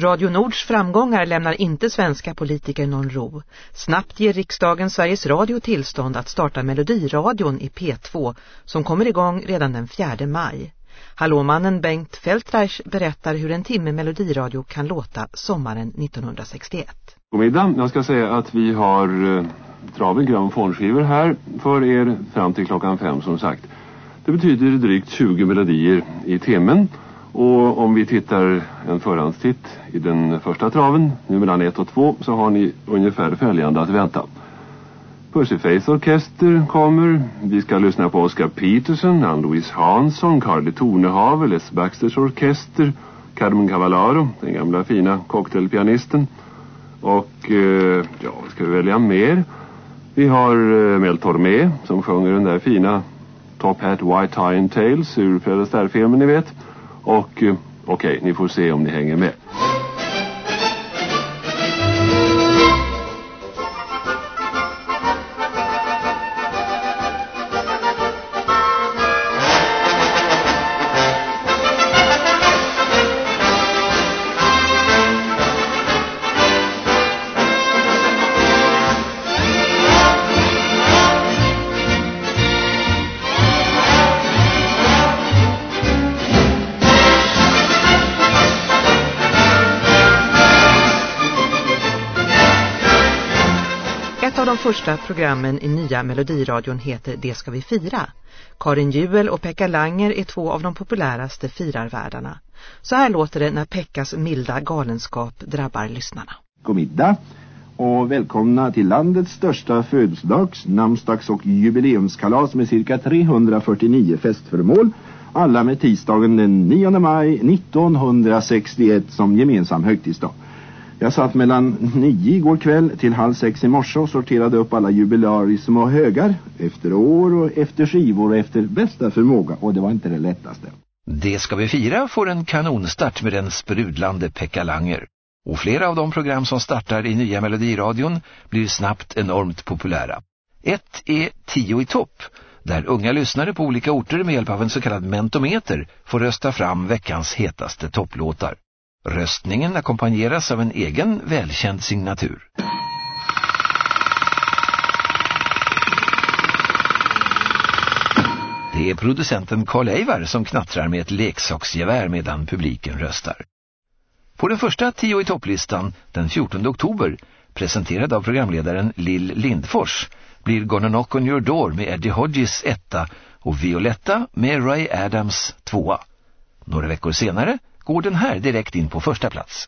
Radio Nords framgångar lämnar inte svenska politiker någon ro. Snabbt ger riksdagen Sveriges Radio tillstånd att starta Melodiradion i P2 som kommer igång redan den 4 maj. Hallåmannen Bengt Feldreich berättar hur en timme Melodiradio kan låta sommaren 1961. God middag. Jag ska säga att vi har eh, traven grammofonskivor här för er fram till klockan fem som sagt. Det betyder drygt 20 melodier i timmen. Och om vi tittar en förhandstitt i den första traven, nu mellan 1 och 2, så har ni ungefär följande att vänta. Percyface Orkester kommer. Vi ska lyssna på Oscar Peterson, Ann-Louise Hansson, Carly Tornehavel, Les Baxters Orkester, Carmen Cavallaro, den gamla fina cocktailpianisten. Och, eh, ja, ska vi välja mer? Vi har eh, Mel Tormé som sjunger den där fina Top Hat White Tie and Tails ur Fred Astaire-filmen ni vet. Och eh, okej, okay, ni får se om ni hänger med. De första programmen i nya Melodiradion heter Det ska vi fira. Karin Juel och Pekka Langer är två av de populäraste firarvärdarna. Så här låter det när Pekkas milda galenskap drabbar lyssnarna. God middag och välkomna till landets största födelsedags, namnsdags och jubileumskalas med cirka 349 festföremål. Alla med tisdagen den 9 maj 1961 som gemensam högtidsdag. Jag satt mellan nio igår kväll till halv sex i morse och sorterade upp alla jubilar i små högar. Efter år och efter skivor och efter bästa förmåga. Och det var inte det lättaste. Det ska vi fira får en kanonstart med den sprudlande Pekka Langer. Och flera av de program som startar i nya Melodiradion blir snabbt enormt populära. Ett är Tio i topp, där unga lyssnare på olika orter med hjälp av en så kallad mentometer får rösta fram veckans hetaste topplåtar. Röstningen ackompanjeras av en egen välkänd signatur. Det är producenten Carl Eivar som knattrar med ett leksaksgevär medan publiken röstar. På den första tio i topplistan den 14 oktober, presenterad av programledaren Lill Lindfors, blir Gonna Knock on Your Door med Eddie Hodges etta och Violetta med Ray Adams tvåa. Några veckor senare går den här direkt in på första plats.